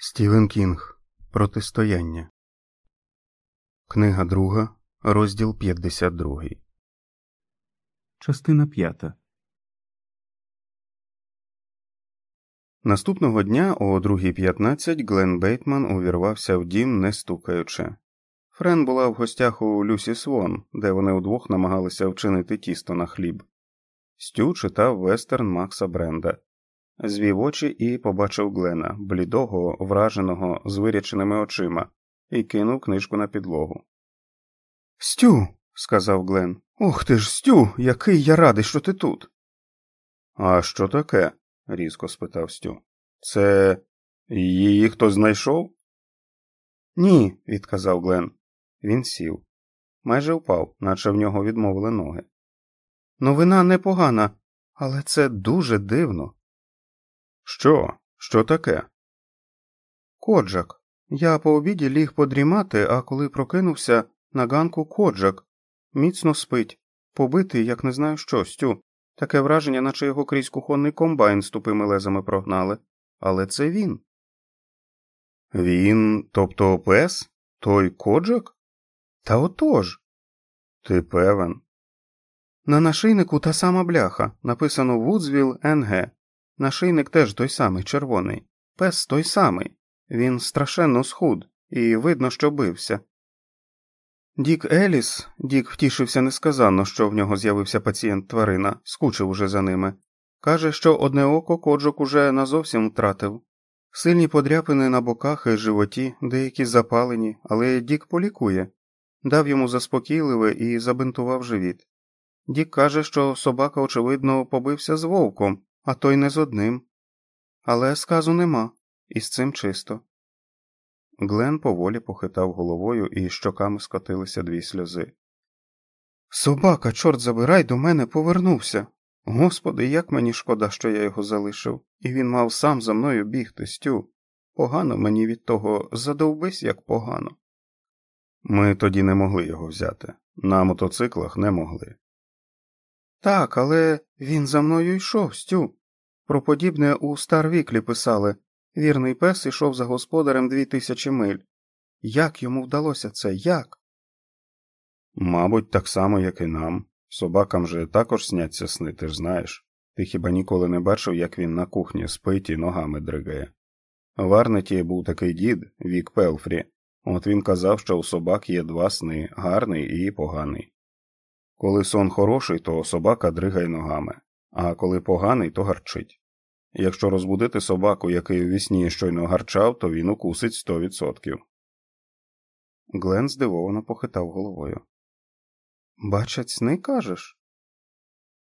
Стівен Кінг Протистояння. Книга друга, розділ 52. Частина п'ята. Наступного дня о 2.15 Глен Бейтман увірвався в дім, не стукаючи. Френ була в гостях у Люсі Свон, де вони удвох намагалися вчинити тісто на хліб. Стю читав вестерн Макса Бренда звів очі і побачив Глена, блідого, враженого, з виряченими очима, і кинув книжку на підлогу. Стю, сказав Глен. Ох ти ж, Стю, який я радий, що ти тут. А що таке? різко спитав Стю. Це її хто знайшов? Ні, відказав Глен. Він сів. Майже впав, наче в нього відмовили ноги. Новина непогана, але це дуже дивно. Що? Що таке? Коджак. Я по обіді ліг подрімати, а коли прокинувся на ганку коджак. Міцно спить, побитий, як не знаю що, Стю. Таке враження, наче його крізь кухонний комбайн з тупими лезами прогнали. Але це він. Він, тобто пес? Той коджак? Та отож. Ти певен. На нашийнику та сама бляха, написано Вудзвіл НГ. Нашийник теж той самий червоний, пес той самий, він страшенно схуд, і видно, що бився. Дік Еліс, Дік втішився несказанно, що в нього з'явився пацієнт тварина, скучив уже за ними. Каже, що одне око коджок уже назовсім втратив. Сильні подряпини на боках і животі, деякі запалені, але Дік полікує, дав йому заспокійливе і забинтував живіт. Дік каже, що собака, очевидно, побився з вовком а то й не з одним. Але сказу нема, і з цим чисто. Глен поволі похитав головою, і щоками скотилися дві сльози. Собака, чорт забирай, до мене повернувся. Господи, як мені шкода, що я його залишив, і він мав сам за мною бігти, Стю. Погано мені від того задовбись, як погано. Ми тоді не могли його взяти. На мотоциклах не могли. Так, але він за мною йшов, Стю. Про подібне у Старвіклі писали вірний пес ішов за господарем дві тисячі миль. Як йому вдалося це? Як? Мабуть, так само, як і нам. Собакам же також сняться сни, ти ж знаєш. Ти хіба ніколи не бачив, як він на кухні спить і ногами дригає. В Арнеті був такий дід, Вік Пелфрі. От він казав, що у собак є два сни гарний і поганий. Коли сон хороший, то собака дригає ногами, а коли поганий, то гарчить. Якщо розбудити собаку, який у вісні щойно гарчав, то він укусить сто відсотків. Глен здивовано похитав головою. Бачать сни кажеш?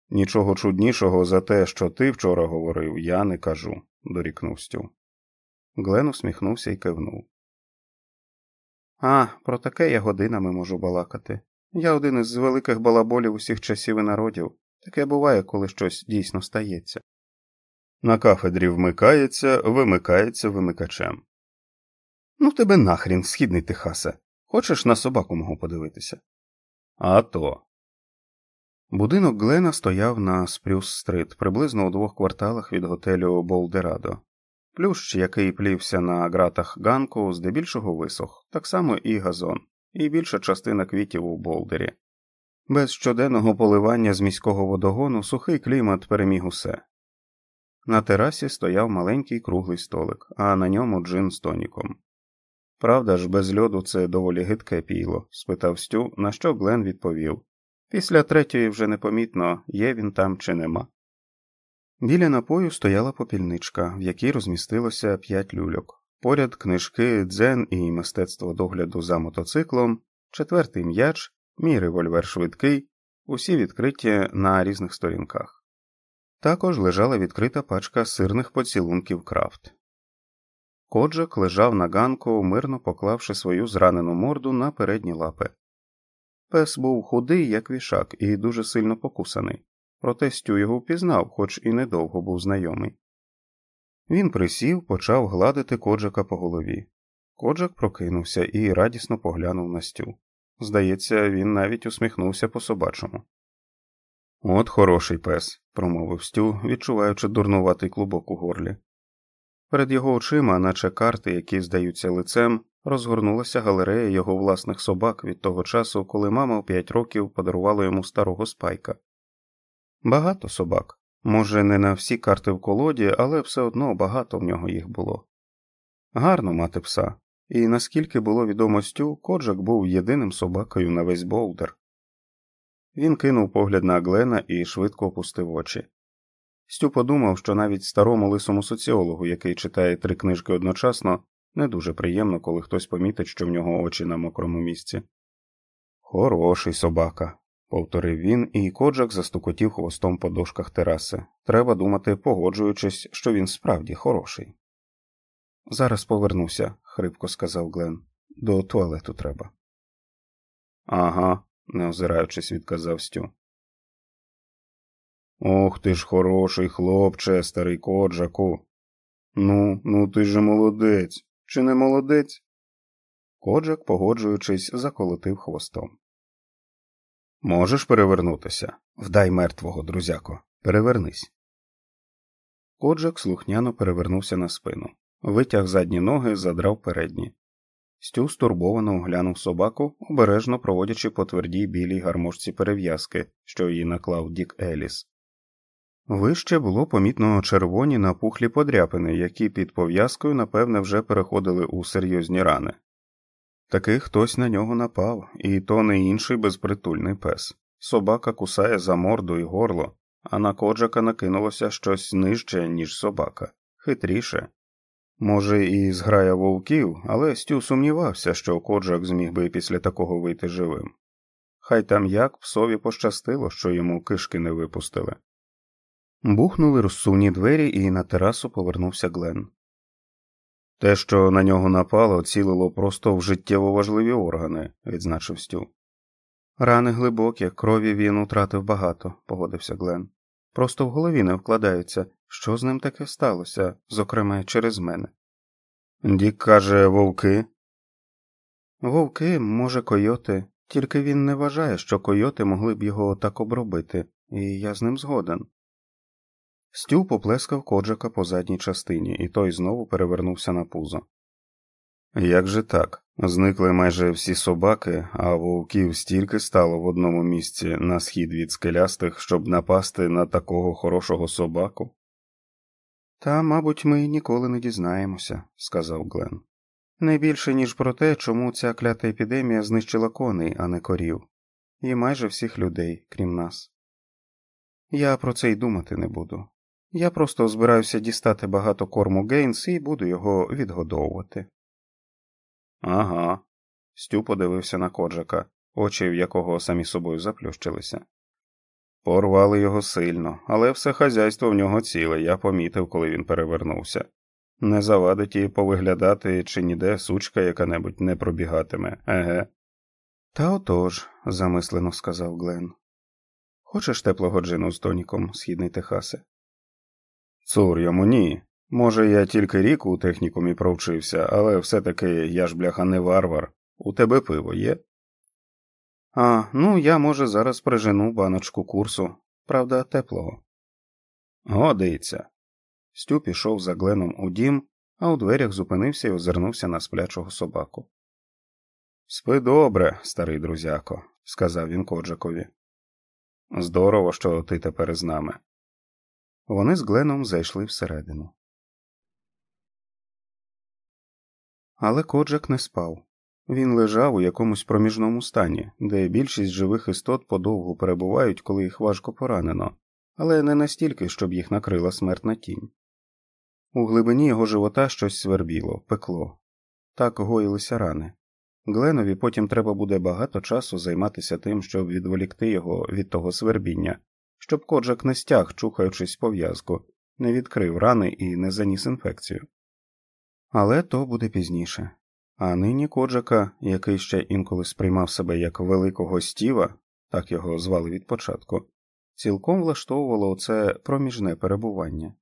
Нічого чуднішого за те, що ти вчора говорив, я не кажу, дорікнув Стю. Глен усміхнувся і кивнув. А, про таке я годинами можу балакати. Я один із великих балаболів усіх часів і народів. Таке буває, коли щось дійсно стається. На кафедрі вмикається, вимикається вимикачем. Ну, тебе нахрін, східний Техасе. Хочеш на собаку мого подивитися? А то. Будинок Глена стояв на Спрюс стрит, приблизно у двох кварталах від готелю Болдерадо. Плющ, який плівся на ґратах ганку, здебільшого висох, так само і газон, і більша частина квітів у болдері. Без щоденного поливання з міського водогону сухий клімат переміг усе. На терасі стояв маленький круглий столик, а на ньому джин з тоніком. Правда ж, без льоду це доволі гидке пійло? спитав Стю, на що Глен відповів. Після третьої вже непомітно, є він там чи нема. Біля напою стояла попільничка, в якій розмістилося п'ять люльок. Поряд книжки, дзен і мистецтво догляду за мотоциклом, четвертий м'яч, мій револьвер швидкий, усі відкриті на різних сторінках. Також лежала відкрита пачка сирних поцілунків крафт. Коджак лежав на ганку, мирно поклавши свою зранену морду на передні лапи. Пес був худий, як вішак, і дуже сильно покусаний, проте Стю його впізнав, хоч і недовго був знайомий. Він присів, почав гладити коджака по голові. Коджак прокинувся і радісно поглянув на Стю. Здається, він навіть усміхнувся по собачому. От хороший пес, промовив Стю, відчуваючи дурнуватий клубок у горлі. Перед його очима, наче карти, які здаються лицем, розгорнулася галерея його власних собак від того часу, коли мама в п'ять років подарувала йому старого спайка. Багато собак. Може, не на всі карти в колоді, але все одно багато в нього їх було. Гарно мати пса, і наскільки було відомо Стю, Коджак був єдиним собакою на весь болдер. Він кинув погляд на Глена і швидко опустив очі. Стю подумав, що навіть старому лисому соціологу, який читає три книжки одночасно, не дуже приємно, коли хтось помітить, що в нього очі на мокрому місці. Хороший собака, повторив він, і коджак застукотів хвостом по дошках тераси. Треба думати, погоджуючись, що він справді хороший. Зараз повернуся, хрипко сказав Глен. До туалету треба. Ага, не озираючись, відказав Стю. Ох ти ж хороший хлопче, старий коджаку. Ну, ну ти же молодець. Чи не молодець? Коджак, погоджуючись, заколотив хвостом. Можеш перевернутися? Вдай мертвого, друзяко, перевернись. Коджак слухняно перевернувся на спину, витяг задні ноги, задрав передні. Стю стурбовано оглянув собаку, обережно проводячи по твердій білій гармошці перев'язки, що її наклав Дік Еліс. Вище було помітно червоні напухлі подряпини, які під пов'язкою, напевне, вже переходили у серйозні рани. Таки хтось на нього напав, і то не інший безпритульний пес. Собака кусає за морду і горло, а на коджака накинулося щось нижче, ніж собака, хитріше. Може, і зграя вовків, але Стю сумнівався, що коджак зміг би після такого вийти живим. Хай там як псові пощастило, що йому кишки не випустили. Бухнули розсувні двері, і на терасу повернувся Глен. Те, що на нього напало, цілило просто в життєво важливі органи, відзначив Стю. Рани глибокі, крові він утратив багато, погодився Глен. Просто в голові не вкладається, що з ним таке сталося, зокрема через мене. Дік каже вовки. Вовки, може, койоти, тільки він не вважає, що койоти могли б його так обробити, і я з ним згоден. Стю поплескав коджака по задній частині, і той знову перевернувся на пузо. Як же так? Зникли майже всі собаки, а вовків стільки стало в одному місці на схід від скелястих, щоб напасти на такого хорошого собаку? Та, мабуть, ми ніколи не дізнаємося, сказав Глен. Не більше, ніж про те, чому ця клята епідемія знищила коней, а не корів, і майже всіх людей, крім нас. Я про це й думати не буду. Я просто збираюся дістати багато корму Гейнс і буду його відгодовувати. Ага. Стю подивився на коджака, очі в якого самі собою заплющилися. Порвали його сильно, але все хазяйство в нього ціле, я помітив, коли він перевернувся. Не завадить і повиглядати, чи ніде сучка яка небудь не пробігатиме, еге. Та отож, замислено сказав Глен. Хочеш теплого джину з тоніком, східний Техасе? Цур йому ні. Може, я тільки рік у технікумі провчився, але все-таки я ж бляха не варвар. У тебе пиво є? А, ну я, може, зараз прижену баночку курсу, правда, теплого. Годиться. Стю пішов за Гленом у дім, а у дверях зупинився і озирнувся на сплячого собаку. Спи добре, старий друзяко, сказав він Коджакові. Здорово, що ти тепер з нами. Вони з Гленом зайшли всередину. Але Коджак не спав. Він лежав у якомусь проміжному стані, де більшість живих істот подовго перебувають, коли їх важко поранено, але не настільки, щоб їх накрила смертна тінь. У глибині його живота щось свербіло, пекло. Так гоїлися рани. Гленові потім треба буде багато часу займатися тим, щоб відволікти його від того свербіння, щоб коджак не стяг, чухаючись пов'язку, не відкрив рани і не заніс інфекцію. Але то буде пізніше. А нині коджака, який ще інколи сприймав себе як великого стіва, так його звали від початку, цілком влаштовувало оце проміжне перебування.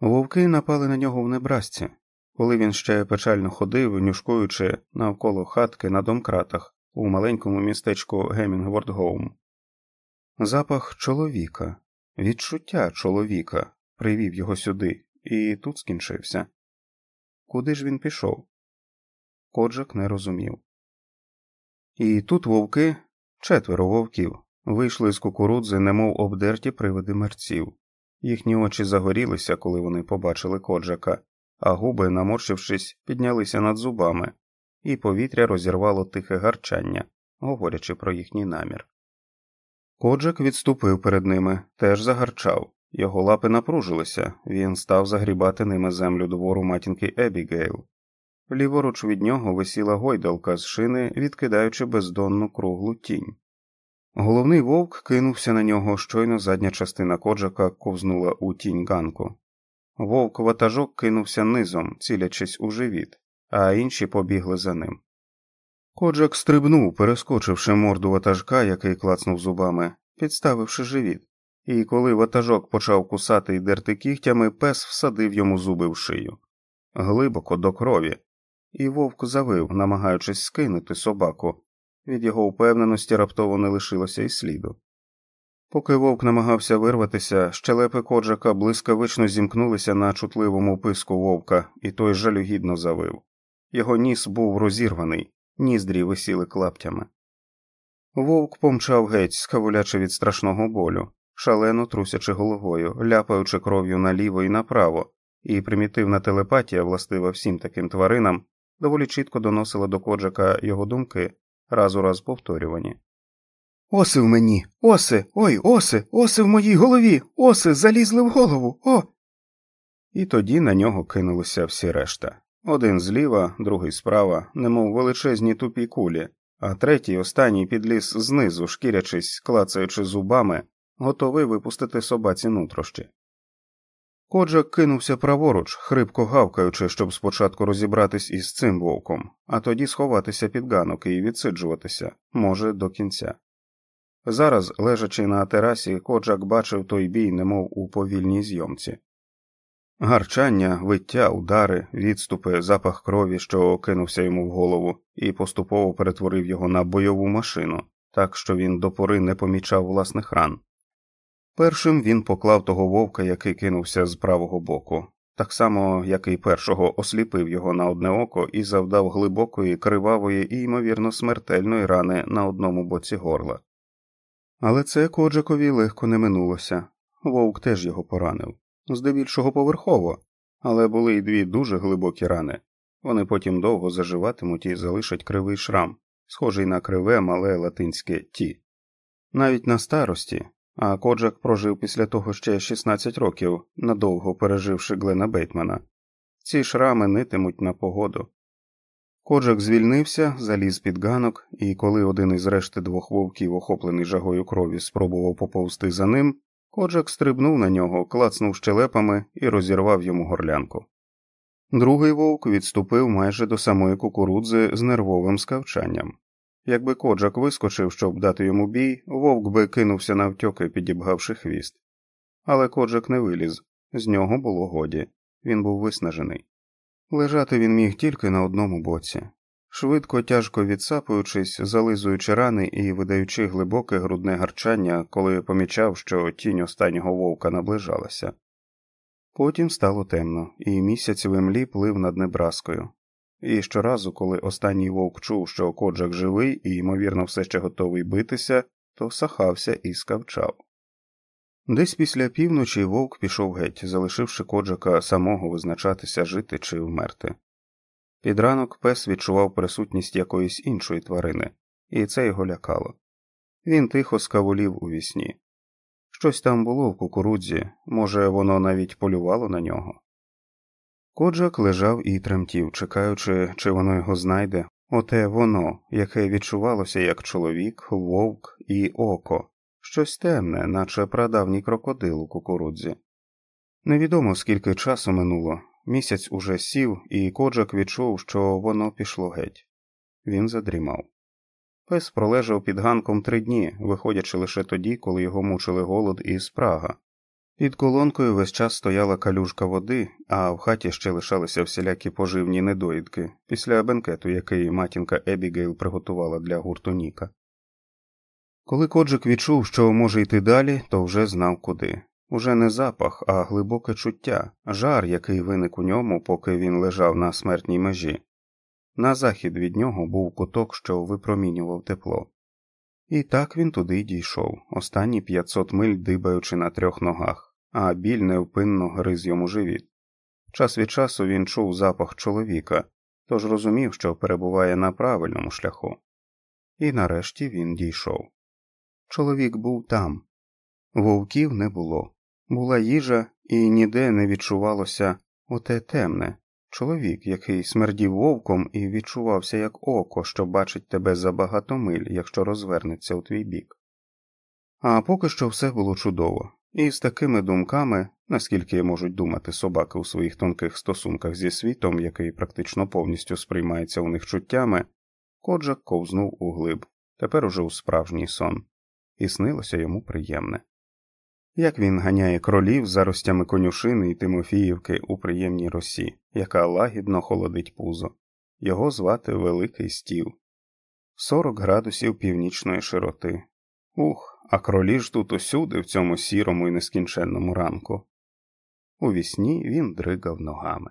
Вовки напали на нього в небрасці, коли він ще печально ходив, нюшкуючи навколо хатки на домкратах у маленькому містечку Гемінгвордгоум. Запах чоловіка, відчуття чоловіка привів його сюди, і тут скінчився. Куди ж він пішов? Коджак не розумів. І тут вовки, четверо вовків, вийшли з кукурудзи, немов обдерті привиди мерців. Їхні очі загорілися, коли вони побачили коджака, а губи, наморщившись, піднялися над зубами, і повітря розірвало тихе гарчання, говорячи про їхній намір. Коджак відступив перед ними, теж загарчав. Його лапи напружилися, він став загрібати ними землю двору матінки Ебігейл. Ліворуч від нього висіла гойдалка з шини, відкидаючи бездонну круглу тінь. Головний вовк кинувся на нього, щойно задня частина коджака ковзнула у тінь ганку. Вовк ватажок кинувся низом, цілячись у живіт, а інші побігли за ним. Коджак стрибнув, перескочивши морду ватажка, який клацнув зубами, підставивши живіт, і коли ватажок почав кусати й дерти кігтями, пес всадив йому зуби в шию глибоко до крові, і вовк завив, намагаючись скинути собаку. Від його впевненості раптово не лишилося й сліду. Поки вовк намагався вирватися, щелепи коджака блискавично зімкнулися на чутливому писку вовка, і той жалюгідно завив. Його ніс був розірваний, ніздрі висіли клаптями. Вовк помчав геть, скавулячи від страшного болю, шалено трусячи головою, ляпаючи кров'ю наліво і направо, і примітивна телепатія, властива всім таким тваринам, доволі чітко доносила до коджака його думки, раз у раз повторювані. Оси в мені, оси, ой, оси, оси в моїй голові, оси залізли в голову, о. І тоді на нього кинулися всі решта. Один зліва, другий справа, немов величезні тупі кулі, а третій, останній підліз знизу, шкірячись, клацаючи зубами, готовий випустити собаці нутрощі. Коджак кинувся праворуч, хрипко гавкаючи, щоб спочатку розібратись із цим вовком, а тоді сховатися під ганок і відсиджуватися, може, до кінця. Зараз, лежачи на терасі, Коджак бачив той бій, немов у повільній зйомці. Гарчання, виття, удари, відступи, запах крові, що кинувся йому в голову, і поступово перетворив його на бойову машину, так що він до пори не помічав власних ран. Першим він поклав того вовка, який кинувся з правого боку, так само, як і першого осліпив його на одне око і завдав глибокої, кривавої і, ймовірно, смертельної рани на одному боці горла. Але це Коджакові легко не минулося вовк теж його поранив, здебільшого поверхово, але були й дві дуже глибокі рани. Вони потім довго заживатимуть і залишать кривий шрам, схожий на криве мале латинське ті. Навіть на старості, а Коджак прожив після того ще 16 років, надовго переживши Глена Бейтмана. Ці шрами нитимуть на погоду. Коджак звільнився, заліз під ганок, і коли один із решти двох вовків, охоплений жагою крові, спробував поповзти за ним, Коджак стрибнув на нього, клацнув щелепами і розірвав йому горлянку. Другий вовк відступив майже до самої кукурудзи з нервовим скавчанням. Якби коджак вискочив, щоб дати йому бій, вовк би кинувся на навтьоки, підібгавши хвіст. Але коджак не виліз, з нього було годі, він був виснажений. Лежати він міг тільки на одному боці, швидко, тяжко відсапуючись, зализуючи рани і видаючи глибоке грудне гарчання, коли помічав, що тінь останнього вовка наближалася. Потім стало темно, і місяць в імлі плив над Небраскою. І щоразу, коли останній вовк чув, що коджак живий і, ймовірно, все ще готовий битися, то сахався і скавчав. Десь після півночі вовк пішов геть, залишивши коджака самого визначатися жити чи вмерти. Під ранок пес відчував присутність якоїсь іншої тварини, і це його лякало. Він тихо скавулів у вісні. Щось там було в кукурудзі, може, воно навіть полювало на нього. Коджак лежав і тремтів, чекаючи, чи воно його знайде, оте воно, яке відчувалося як чоловік, вовк і око, щось темне, наче прадавній крокодил у кукурудзі. Невідомо скільки часу минуло, місяць уже сів, і коджак відчув, що воно пішло геть. Він задрімав. Пес пролежав під ганком три дні, виходячи лише тоді, коли його мучили голод і спрага. Під колонкою весь час стояла калюжка води, а в хаті ще лишалися всілякі поживні недоїдки після бенкету, який матінка Ебігейл приготувала для гурту Ніка. Коли Коджик відчув, що може йти далі, то вже знав куди. Уже не запах, а глибоке чуття, жар, який виник у ньому, поки він лежав на смертній межі. На захід від нього був куток, що випромінював тепло. І так він туди й дійшов, останні 500 миль дибаючи на трьох ногах, а біль невпинно гриз йому живіт. Час від часу він чув запах чоловіка, тож розумів, що перебуває на правильному шляху. І нарешті він дійшов. Чоловік був там, вовків не було, була їжа, і ніде не відчувалося оте темне, чоловік, який смердів вовком і відчувався як око, що бачить тебе за багато миль, якщо розвернеться у твій бік. А поки що все було чудово, і з такими думками, наскільки можуть думати собаки у своїх тонких стосунках зі світом, який практично повністю сприймається у них чуттями, коджак ковзнув у глиб, тепер уже у справжній сон, і снилося йому приємне. Як він ганяє кролів за ростями конюшини і Тимофіївки у приємній росі, яка лагідно холодить пузо, його звати Великий Стів, 40 градусів північної широти. Ух, а кролі ж тут усюди, в цьому сірому і нескінченному ранку. У вісні він дригав ногами.